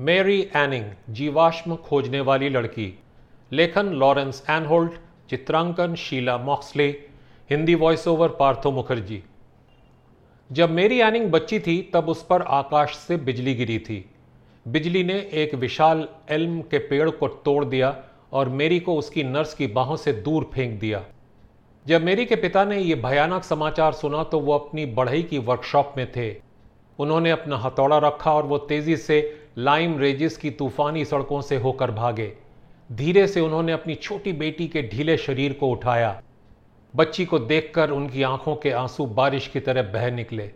मेरी एनिंग जीवाश्म खोजने वाली लड़की। लेखन लॉरेंस एनहोल्ट चित्रांकन Sheila Moxley, Hindi voice over Partho Mukherjee. जब मेरी एनिंग बच्ची थी, तब उस पर आकाश से बिजली गिरी थी। बिजली ने एक विशाल एल्म के पेड़ को तोड़ दिया और मेरी को उसकी नर्स की बाहों से दूर फेंक दिया। जब मेरी के पिता ने यह भयानक समाचार सुना तो वो अपनी बढ़ई की वर्कशॉप में थे। उन्होंने अपना हथौड़ा रखा और वो तेज़ी से लाइम रेजिस की तूफानी सड़कों से होकर भागे। धीरे से उन्होंने अपनी छोटी बेटी के ढीले शरीर को उठाया। बच्ची को देखकर उनकी आँखों के आँसू बारिश की तरह बह निकले।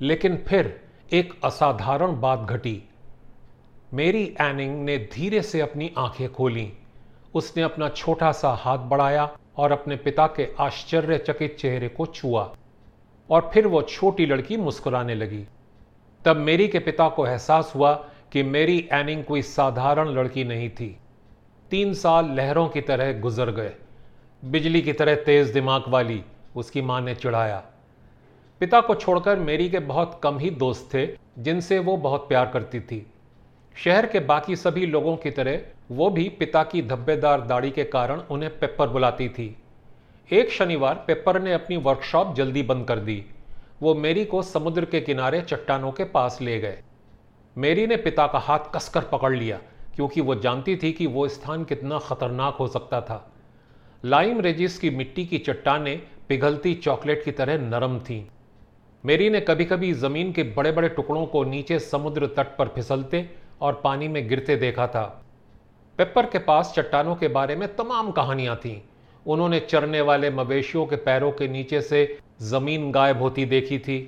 लेकिन फिर एक असाधारण बात घटी। मेरी एनिंग ने धीरे से अपनी आँखें खोली। उसने अपना छोटा सा हाथ बढ़ाया और अपने पिता के आश्चर्यचकित चेहरे को छुआ और फिर वो छोटी लड़की मुस्कुराने लगी। तब मेरी के पिता को एहसास हुआ कि मेरी एनिंग कोई साधारण लड़की नहीं थी। तीन साल लहरों की तरह गुजर गए। बिजली की तरह तेज दिमाग वाली उसकी माँ ने चिढ़ाया। पिता को छोड़कर मेरी के बहुत कम ही दोस्त थे, जिनसे वो बहुत प्यार करती थी। शहर के बाकी सभी लोगों की तरह वो भी पिता की धब्बेदार दाढ़ी के कारण उन्हें पेपर बुलाती थी। एक शनिवार पेपर ने अपनी वर्कशॉप जल्दी बंद कर दी। वो मेरी को समुद्र के किनारे चट्टानों के पास ले गए। मेरी ने पिता का हाथ कसकर पकड़ लिया, क्योंकि वो जानती थी कि वो स्थान कितना खतरनाक हो सकता था। लाइम रेजिस की मिट्टी की चट्टाने पिघलती चॉकलेट की तरह नरम थीं। मेरी ने कभी कभी ज़मीन के बड़े बड़े टुकड़ों को नीचे समुद्र तट पर फिसलते और पानी में गिरते देखा था। पेपर के पास चट्टानों के बारे में तमाम कहानियाँ थीं। उन्होंने चरने वाले मवेशियों के पैरों के नीचे से ज़मीन गायब होती देखी थी।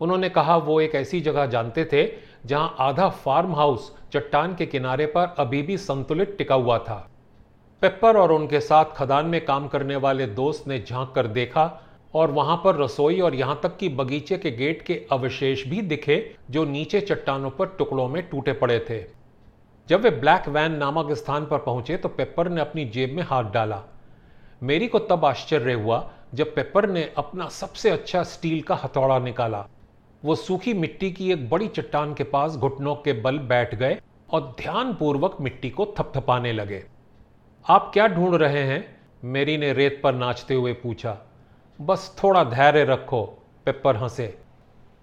उन्होंने कहा, वो एक ऐसी जगह जानते थे, जहाँ आधा फार्म हाउस चट्टान के किनारे पर अभी भी संतुलित टिका हुआ था। पेपर और उनके साथ खदान में काम करने वाले दोस्त ने झाँक कर देखा और वहाँ पर रसोई और यहाँ तक कि बगीचे के गेट के अवशेष भी दिखे, जो नीचे चट्टानों पर टुकड़ों में टूटे पड़े थे। जब वे ब्लैक वैन नामक स्थान पर पहुँचे तो पेपर ने अपनी जेब में हाथ डाला। मेरी को तब आश्चर्य हुआ, जब पेपर ने अपना सबसे अच्छा स्टील का हथौड़ा निकाला। वो सूखी मिट्टी की एक बड़ी चट्टान के पास घुटनों के बल बैठ गए और ध्यानपूर्वक मिट्टी को थपथपाने लगे। आप क्या ढूंढ रहे हैं? मेरी ने रेत पर नाचते हुए पूछा। बस थोड़ा धैर्य रखो, पेपर हंसे।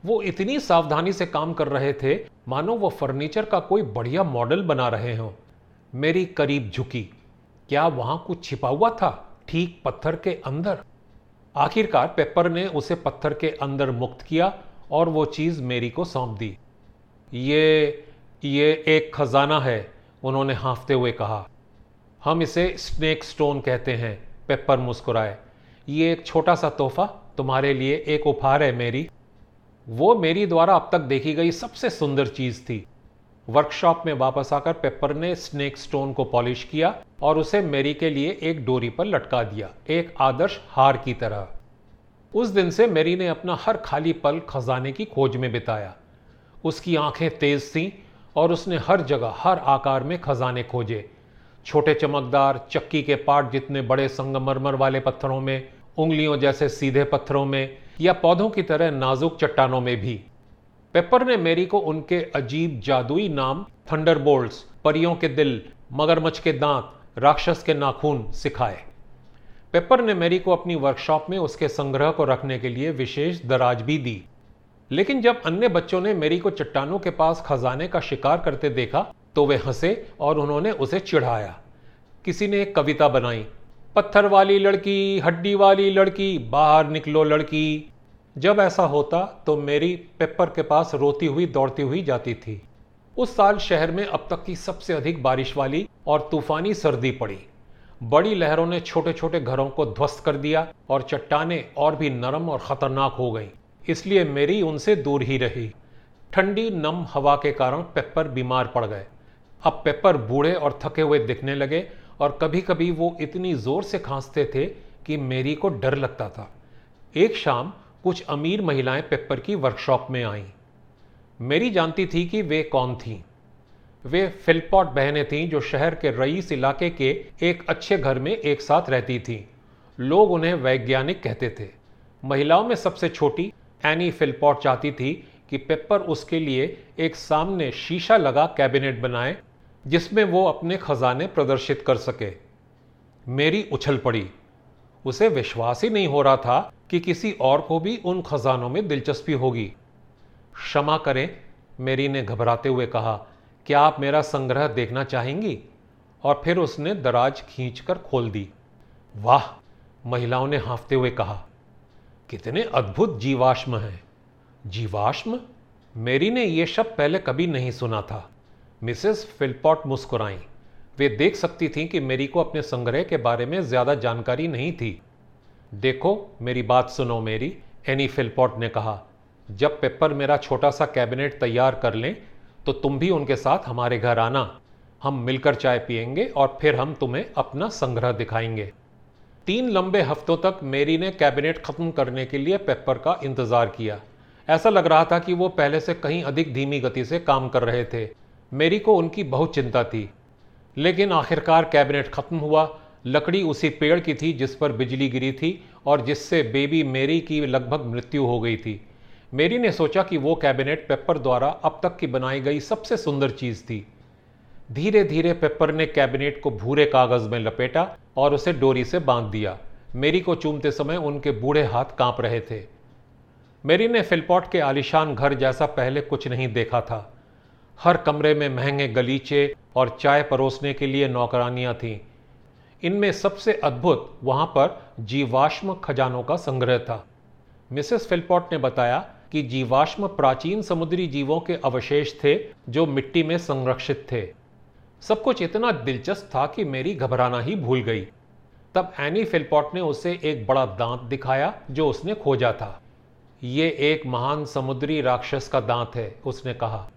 वो इतनी सावधानी से काम कर रहे थे, मानो वो फर्नीचर का कोई बढ़िया मॉडल बना रहे हो। मेरी करीब झुकी। क्या वहाँ कुछ छिपा हुआ था? ठीक पत्थर के अंदर। आखिरकार पेपर ने उसे पत्थर के अंदर मुक्त किया और वो चीज़ मेरी को सौंप दी। ये ये एक खजाना है, उन्होंने हाँफते हुए कहा। हम इसे स्नेक स्टोन कहते हैं, पेपर मुस्कुराए। ये एक छोटा सा तोहफा तुम्हारे लिए एक उपहार है मेरी। वो मेरी द्वारा अब तक देखी गई सबसे सुंदर चीज़ थी। वर्कशॉप में वापस आकर पेपर ने स्नेक स्टोन को पॉलिश किया और उसे मेरी के लिए एक डोरी पर लटका दिया, एक आदर्श हार की तरह। उस दिन से मेरी ने अपना हर खाली पल खजाने की खोज में बिताया। उसकी आँखें तेज थीं और उसने हर जगह, हर आकार में खजाने खोजे। छोटे चमकदार, चक्की के पार्ट जितने बड़े संगमरमर वाले पत्थरों में, उंगलियों जैसे सीधे पत्थरों में, या पौधों की तरह नाजुक चट्टानों में भी। पेपर ने मेरी को उनके अजीब जादुई नाम थंडरबोल्ट्स परियों के दिल, मगरमच्छ के दांत, राक्षस के नाखून सिखाए। पेपर ने मेरी को अपनी वर्कशॉप में उसके संग्रह को रखने के लिए विशेष दराज भी दी। लेकिन जब अन्य बच्चों ने मेरी को चट्टानों के पास खजाने का शिकार करते देखा तो वे हंसे और उन्होंने उसे चिढ़ाया। किसी ने एक कविता बनाई, पत्थर वाली लड़की, हड्डी वाली लड़की, बाहर निकलो लड़की। जब ऐसा होता तो मेरी पेपर के पास रोती हुई, दौड़ती हुई जाती थी। उस साल शहर में अब तक की सबसे अधिक बारिश वाली और तूफानी सर्दी पड़ी। बड़ी लहरों ने छोटे छोटे घरों को ध्वस्त कर दिया और चट्टाने और भी नरम और खतरनाक हो गईं। इसलिए मेरी उनसे दूर ही रही। ठंडी, नम हवा के कारण पेपर बीमार पड़ गए। अब पेपर बूढ़े और थके हुए दिखने लगे और कभी कभी वो इतनी ज़ोर से खांसते थे कि मेरी को डर लगता था। एक शाम कुछ अमीर महिलाएँ पेपर की वर्कशॉप में आईं। मेरी जानती थी कि वे कौन थीं। वे फिलपॉट बहनें थीं जो शहर के रईस इलाके के एक अच्छे घर में एक साथ रहती थीं। लोग उन्हें वैज्ञानिक कहते थे। महिलाओं में सबसे छोटी एनी फिलपॉट चाहती थी कि पेपर उसके लिए एक सामने शीशा लगा कैबिनेट बनाए, जिसमें वो अपने खजाने प्रदर्शित कर सके। मेरी उछल पड़ी। उसे विश्वास ही नहीं हो रहा था कि किसी और को भी उन खजानों में दिलचस्पी होगी। क्षमा करें, मेरी ने घबराते हुए कहा। क्या आप मेरा संग्रह देखना चाहेंगी? और फिर उसने दराज खींचकर खोल दी। वाह! महिलाओं ने हाँफते हुए कहा, कितने अद्भुत जीवाश्म हैं। जीवाश्म? मेरी ने यह शब्द पहले कभी नहीं सुना था। मिसेस फिलपॉट मुस्कुराई। वे देख सकती थीं कि मेरी को अपने संग्रह के बारे में ज़्यादा जानकारी नहीं थी। देखो, मेरी बात सुनो मेरी, एनी फिलपॉट ने कहा, जब पेपर मेरा छोटा सा कैबिनेट तैयार कर लें तो तुम भी उनके साथ हमारे घर आना। हम मिलकर चाय पियेंगे और फिर हम तुम्हें अपना संग्रह दिखाएँगे। तीन लंबे हफ्तों तक मेरी ने कैबिनेट खत्म करने के लिए पेपर का इंतज़ार किया। ऐसा लग रहा था कि वो पहले से कहीं अधिक धीमी गति से काम कर रहे थे। मेरी को उनकी बहुत चिंता थी। लेकिन आखिरकार कैबिनेट खत्म हुआ। लकड़ी उसी पेड़ की थी जिस पर बिजली गिरी थी और जिससे बेबी मेरी की लगभग मृत्यु हो गई थी। मेरी ने सोचा कि वो कैबिनेट पेपर द्वारा अब तक की बनाई गई सबसे सुंदर चीज़ थी। धीरे धीरे पेपर ने कैबिनेट को भूरे कागज़ में लपेटा और उसे डोरी से बाँध दिया। मेरी को चूमते समय उनके बूढ़े हाथ काँप रहे थे। मेरी ने फिलपॉट के आलिशान घर जैसा पहले कुछ नहीं देखा था। हर कमरे में महँगे गलीचे और चाय परोसने के लिए नौकरानियाँ थीं। इनमें सबसे अद्भुत वहाँ पर जीवाश्म खजानों का संग्रह था। मिसेस फिलपॉट ने बताया कि जीवाश्म प्राचीन समुद्री जीवों के अवशेष थे, जो मिट्टी में संरक्षित थे। सब कुछ इतना दिलचस्प था कि मेरी घबराना ही भूल गई। तब एनी फिलपॉट ने उसे एक बड़ा दांत दिखाया, जो उसने खोजा था। ये एक महान समुद्री राक्षस का दांत है, उसने कहा।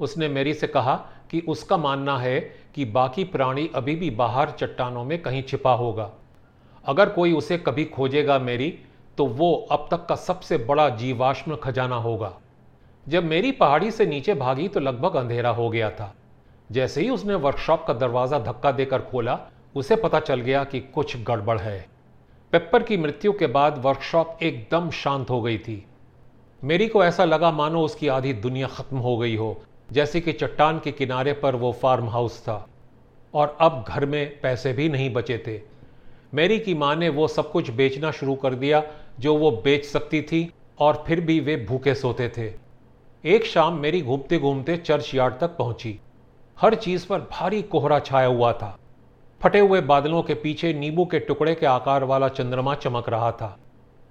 उसने मेरी से कहा कि उसका मानना है कि बाकी प्राणी अभी भी बाहर चट्टानों में कहीं छिपा होगा। अगर कोई उसे कभी खोजेगा मेरी तो वो अब तक का सबसे बड़ा जीवाश्म खजाना होगा। जब मेरी पहाड़ी से नीचे भागी तो लगभग अंधेरा हो गया था। जैसे ही उसने वर्कशॉप का दरवाज़ा धक्का देकर खोला, उसे पता चल गया कि कुछ गड़बड़ है। पेपर की मृत्यु के बाद वर्कशॉप एकदम शांत हो गई थी। मेरी को ऐसा लगा, मानो उसकी आधी दुनिया खत्म हो गई हो, जैसे कि चट्टान के किनारे पर वो फार्म हाउस था। और अब घर में पैसे भी नहीं बचे थे। मेरी की माँ ने वो सब कुछ बेचना शुरू कर दिया जो वो बेच सकती थी और फिर भी वे भूखे सोते थे। एक शाम मेरी घूमते घूमते चर्च यार्ड तक पहुँची। हर चीज़ पर भारी कोहरा छाया हुआ था। फटे हुए बादलों के पीछे नींबू के टुकड़े के आकार वाला चंद्रमा चमक रहा था।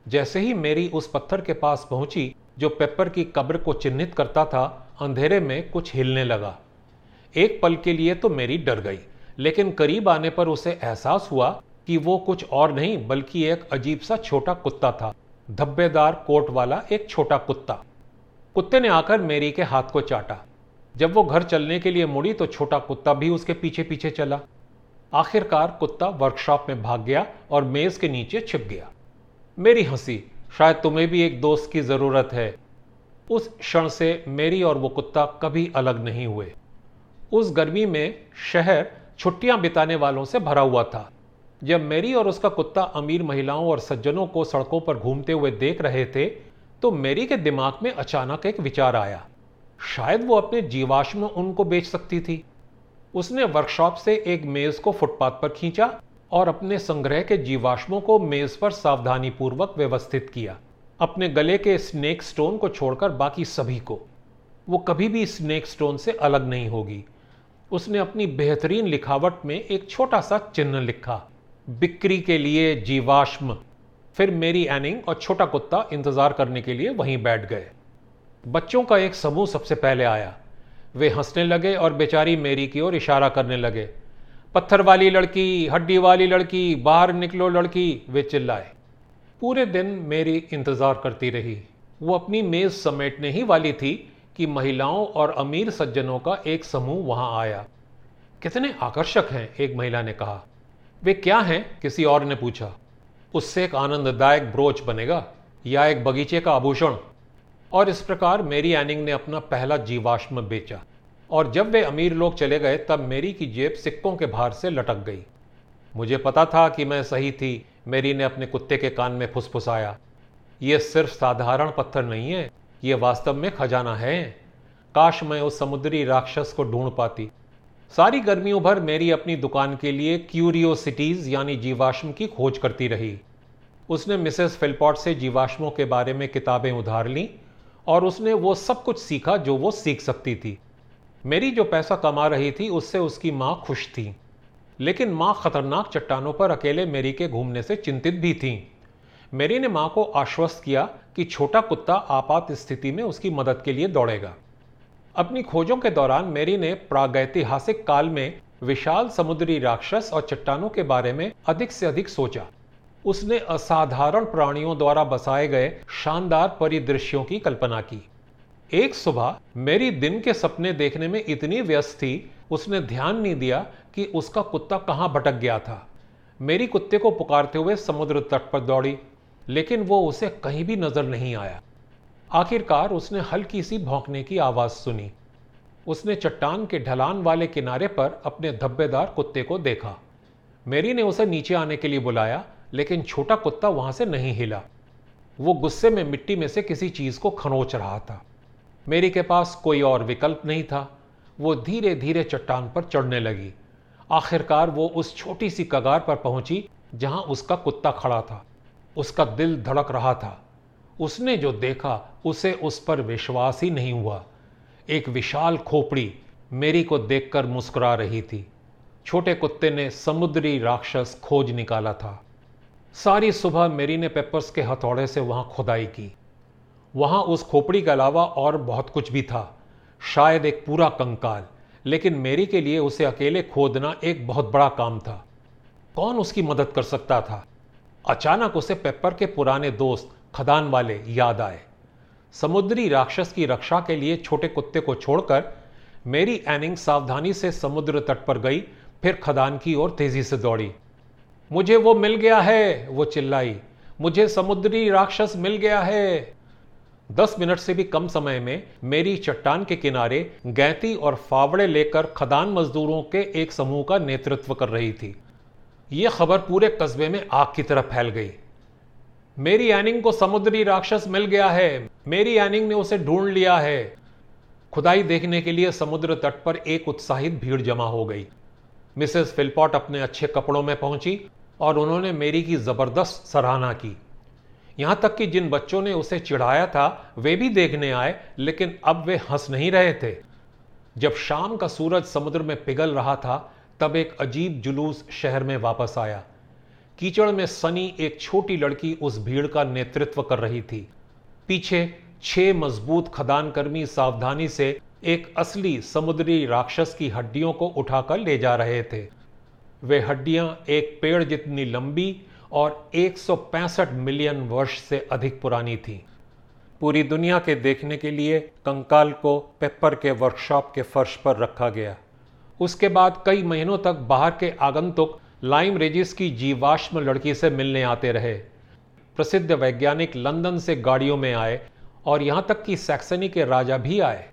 जैसे ही मेरी उस पत्थर के पास पहुँची, जो पेपर की कब्र को चिन्हित करता था, अंधेरे में कुछ हिलने लगा। एक पल के लिए तो मेरी डर गई, लेकिन करीब आने पर उसे एहसास हुआ कि वो कुछ और नहीं, बल्कि एक अजीब सा छोटा कुत्ता था। धब्बेदार कोट वाला एक छोटा कुत्ता। कुत्ते ने आकर मेरी के हाथ को चाटा। जब वो घर चलने के लिए मुड़ी तो छोटा कुत्ता भी उसके पीछे पीछे चला। आखिरकार कुत्ता वर्कशॉप में भाग गया और मेज के नीचे छिप गया। मेरी हँसी, शायद तुम्हें भी एक दोस्त की ज़रूरत है। उस क्षण से मेरी और वो कुत्ता कभी अलग नहीं हुए। उस गर्मी में शहर छुट्टियाँ बिताने वालों से भरा हुआ था। जब मेरी और उसका कुत्ता अमीर महिलाओं और सज्जनों को सड़कों पर घूमते हुए देख रहे थे तो मेरी के दिमाग में अचानक एक विचार आया। शायद वो अपने जीवाश्म उनको बेच सकती थी। उसने वर्कशॉप से एक मेज को फुटपाथ पर खींचा और अपने संग्रह के जीवाश्मों को मेज पर सावधानी पूर्वक व्यवस्थित किया। अपने गले के स्नेक स्टोन को छोड़कर बाकी सभी को। वो कभी भी स्नेक स्टोन से अलग नहीं होगी। उसने अपनी बेहतरीन लिखावट में एक छोटा सा चिन्ह लिखा। बिक्री के लिए जीवाश्म, फिर मेरी एनिंग और छोटा कुत्ता इंतज़ार करने के लिए वहीं बैठ गए। बच्चों का एक समूह सबसे पहले आया। वे हंसने लगे और बेचारी मेरी की ओर इशारा करने लगे। पत्थर वाली लड़की, हड्डी वाली लड़की, बाहर निकलो लड़की, वे चिल्लाए। पूरे दिन मेरी इंतज़ार करती रही। वो अपनी मेज़ समेटने ही वाली थी कि महिलाओं और अमीर सज्जनों का एक समूह वहाँ आया। कितने आकर्षक हैं, एक महिला ने कहा। वे क्या हैं? किसी और ने पूछा। उससे एक आनंददायक ब्रोच बनेगा या एक बगीचे का आभूषण। और इस प्रकार मेरी एनिंग ने अपना पहला जीवाश्म बेचा। और जब वे अमीर लोग चले गए, तब मेरी की जेब सिक्कों के भार से लटक गई। मुझे पता था कि मैं सही थी। मेरी ने अपने कुत्ते के कान में फुसफुसाया। ये सिर्फ़ साधारण पत्थर नहीं है। ये वास्तव में खजाना है। काश मैं उस समुद्री राक्षस को ढूंढ पाती। सारी गर्मियों भर मेरी अपनी दुकान के लिए क्यूरियोसिटीज, यानी जीवाश्म की खोज करती रही। उसने मिसेस फिलपॉट से जीवाश्मों के बारे में किताबें उधार ली और उसने वो सब कुछ सीखा जो वो सीख सकती थी। मेरी जो पैसा कमा रही थी, उससे उसकी माँ खुश थी। लेकिन माँ खतरनाक चट्टानों पर अकेले मेरी के घूमने से चिंतित भी थी। मेरी ने माँ को आश्वस्त किया कि छोटा कुत्ता आपात स्थिति में उसकी मदद के लिए दौड़ेगा। अपनी खोजों के दौरान मेरी ने प्रागैतिहासिक काल में विशाल समुद्री राक्षस और चट्टानों के बारे में अधिक से अधिक सोचा। उसने असाधारण प्राणियों द्वारा बसाए गए शानदार परिदृश्यों की कल्पना की। एक सुबह मेरी दिन के सपने देखने में इतनी व्यस्त थी, उसने ध्यान नहीं दिया कि उसका कुत्ता कहाँ भटक गया था। मेरी कुत्ते को पुकारते हुए समुद्र तट पर दौड़ी, लेकिन वो उसे कहीं भी नज़र नहीं आया। आखिरकार उसने हल्की सी भौंकने की आवाज़ सुनी। उसने चट्टान के ढलान वाले किनारे पर अपने धब्बेदार कुत्ते को देखा। मेरी ने उसे नीचे आने के लिए बुलाया, लेकिन छोटा कुत्ता वहाँ से नहीं हिला। वो गुस्से में मिट्टी में से किसी चीज़ को खनोच रहा था। मेरी के पास कोई और विकल्प नहीं था। वो धीरे धीरे चट्टान पर चढ़ने लगी। आखिरकार वो उस छोटी सी कगार पर पहुँची, जहाँ उसका कुत्ता खड़ा था। उसका दिल धड़क रहा था। उसने जो देखा, उसे उस पर विश्वास ही नहीं हुआ। एक विशाल खोपड़ी मेरी को देखकर मुस्कुरा रही थी। छोटे कुत्ते ने समुद्री राक्षस खोज निकाला था। सारी सुबह मेरी ने पेपर्स के हथौड़े से वहाँ खुदाई की। वहाँ उस खोपड़ी के अलावा और बहुत कुछ भी था। शायद एक पूरा कंकाल, लेकिन मेरी के लिए उसे अकेले खोदना एक बहुत बड़ा काम था। कौन उसकी मदद कर सकता था? अचानक उसे पेपर के पुराने दोस्त खदान वाले याद आए। समुद्री राक्षस की रक्षा के लिए छोटे कुत्ते को छोड़कर मेरी एनिंग सावधानी से समुद्र तट पर गई, फिर खदान की ओर तेज़ी से दौड़ी। मुझे वो मिल गया है, वो चिल्लाई। मुझे समुद्री राक्षस मिल गया है। दस मिनट से भी कम समय में मेरी चट्टान के किनारे गैती और फावड़े लेकर खदान मजदूरों के एक समूह का नेतृत्व कर रही थी। यह खबर पूरे कस्बे में आग की तरह फैल गई। मेरी एनिंग को समुद्री राक्षस मिल गया है। मेरी एनिंग ने उसे ढूंढ लिया है। खुदाई देखने के लिए समुद्र तट पर एक उत्साहित भीड़ जमा हो गई। मिसेस फिलपॉट अपने अच्छे कपड़ों में पहुँची और उन्होंने मेरी की ज़बरदस्त सराहना की। यहाँ तक कि जिन बच्चों ने उसे चिढ़ाया था, वे भी देखने आए, लेकिन अब वे हंस नहीं रहे थे। जब शाम का सूरज समुद्र में पिघल रहा था, तब एक अजीब जुलूस शहर में वापस आया। कीचड़ में सनी एक छोटी लड़की उस भीड़ का नेतृत्व कर रही थी। पीछे छह मज़बूत खदानकर्मी सावधानी से एक असली समुद्री राक्षस की हड्डियों को उठाकर ले जा रहे थे। वे हड्डियाँ एक पेड़ जितनी लंबी और एक सौ पैंसठ मिलियन वर्ष से अधिक पुरानी थी। पूरी दुनिया के देखने के लिए कंकाल को पेपर के वर्कशॉप के फर्श पर रखा गया। उसके बाद कई महीनों तक बाहर के आगंतुक लाइम रेजिस की जीवाश्म लड़की से मिलने आते रहे। प्रसिद्ध वैज्ञानिक लंदन से गाड़ियों में आए और यहाँ तक कि सैक्सनी के राजा भी आए।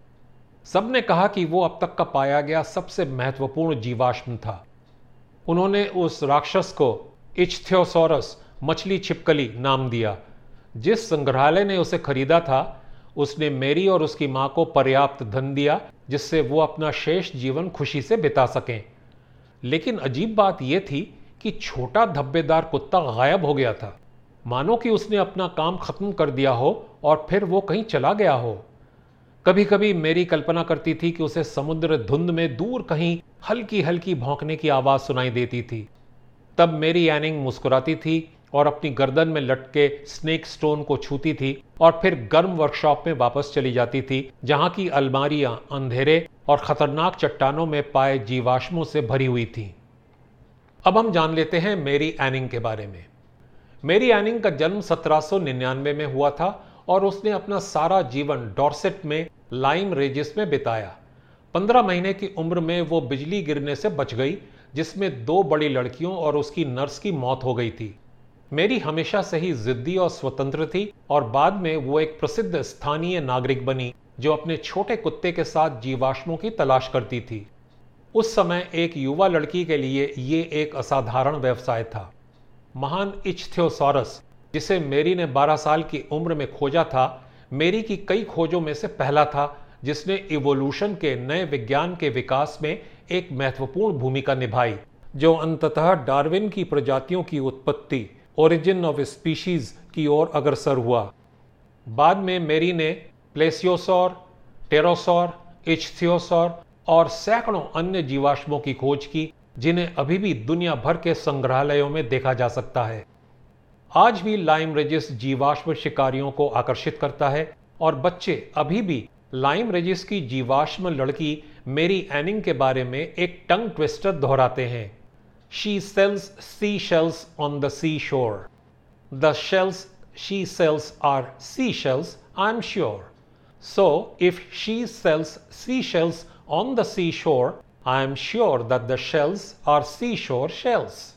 सबने कहा कि वो अब तक का पाया गया सबसे महत्वपूर्ण जीवाश्म था। उन्होंने उस राक्षस को इच्छ्योसोरस मछली छिपकली नाम दिया। जिस संग्रहालय ने उसे खरीदा था, उसने मेरी और उसकी माँ को पर्याप्त धन दिया, जिससे वो अपना शेष जीवन खुशी से बिता सकें। लेकिन अजीब बात यह थी कि छोटा धब्बेदार कुत्ता गायब हो गया था। मानो कि उसने अपना काम खत्म कर दिया हो और फिर वो कहीं चला गया हो। कभी कभी मेरी कल्पना करती थी कि उसे समुद्र धुंध में दूर कहीं हल्की हल्की भौंकने की आवाज़ सुनाई देती थी। तब मेरी एनिंग मुस्कुराती थी और अपनी गर्दन में लटके स्नेक स्टोन को छूती थी और फिर गर्म वर्कशॉप में वापस चली जाती थी, जहाँ की अलमारियाँ अंधेरे और खतरनाक चट्टानों में पाए जीवाश्मों से भरी हुई थी। अब हम जान लेते हैं मेरी एनिंग के बारे में। मेरी एनिंग का जन्म 1799 में हुआ था और उसने अपना सारा जीवन डॉर्सेट में लाइम रेजिस में बिताया। पंद्रह महीने की उम्र में वो बिजली गिरने से बच गई, जिसमें दो बड़ी लड़कियों और उसकी नर्स की मौत हो गई थी। मेरी हमेशा से ही जिद्दी और स्वतंत्र थी और बाद में वो एक प्रसिद्ध स्थानीय नागरिक बनी, जो अपने छोटे कुत्ते के साथ जीवाश्मों की तलाश करती थी। उस समय एक युवा लड़की के लिए ये एक असाधारण व्यवसाय था। महान इच्छ्योसॉरस जिसे मेरी ने 12 साल की उम्र में खोजा था, मेरी की कई खोजों में से पहला था, जिसने इवोल्यूशन के नए विज्ञान के विकास में एक महत्वपूर्ण भूमिका निभाई, जो अंततः डार्विन की प्रजातियों की उत्पत्ति ओरिजिन ऑफ़ स्पीशीज की ओर अग्रसर हुआ। बाद में मेरी ने प्लेसियोसौर, टेरोसौर इच्छथियोसौर और सैकड़ों अन्य जीवाश्मों की खोज की, जिन्हें अभी भी दुनिया भर के संग्रहालयों में देखा जा सकता है। आज भी लाइम रेजिस जीवाश्म शिकारियों को आकर्षित करता है और बच्चे अभी भी लाइम रेजिस की जीवाश्म लड़की मेरी एनिंग के बारे में एक टंग ट्विस्टर दोहराते हैं। She sells seashells on the seashore. The shells she sells are seashells, I'm sure. So if she sells seashells on the seashore, I am sure that the shells are seashore shells.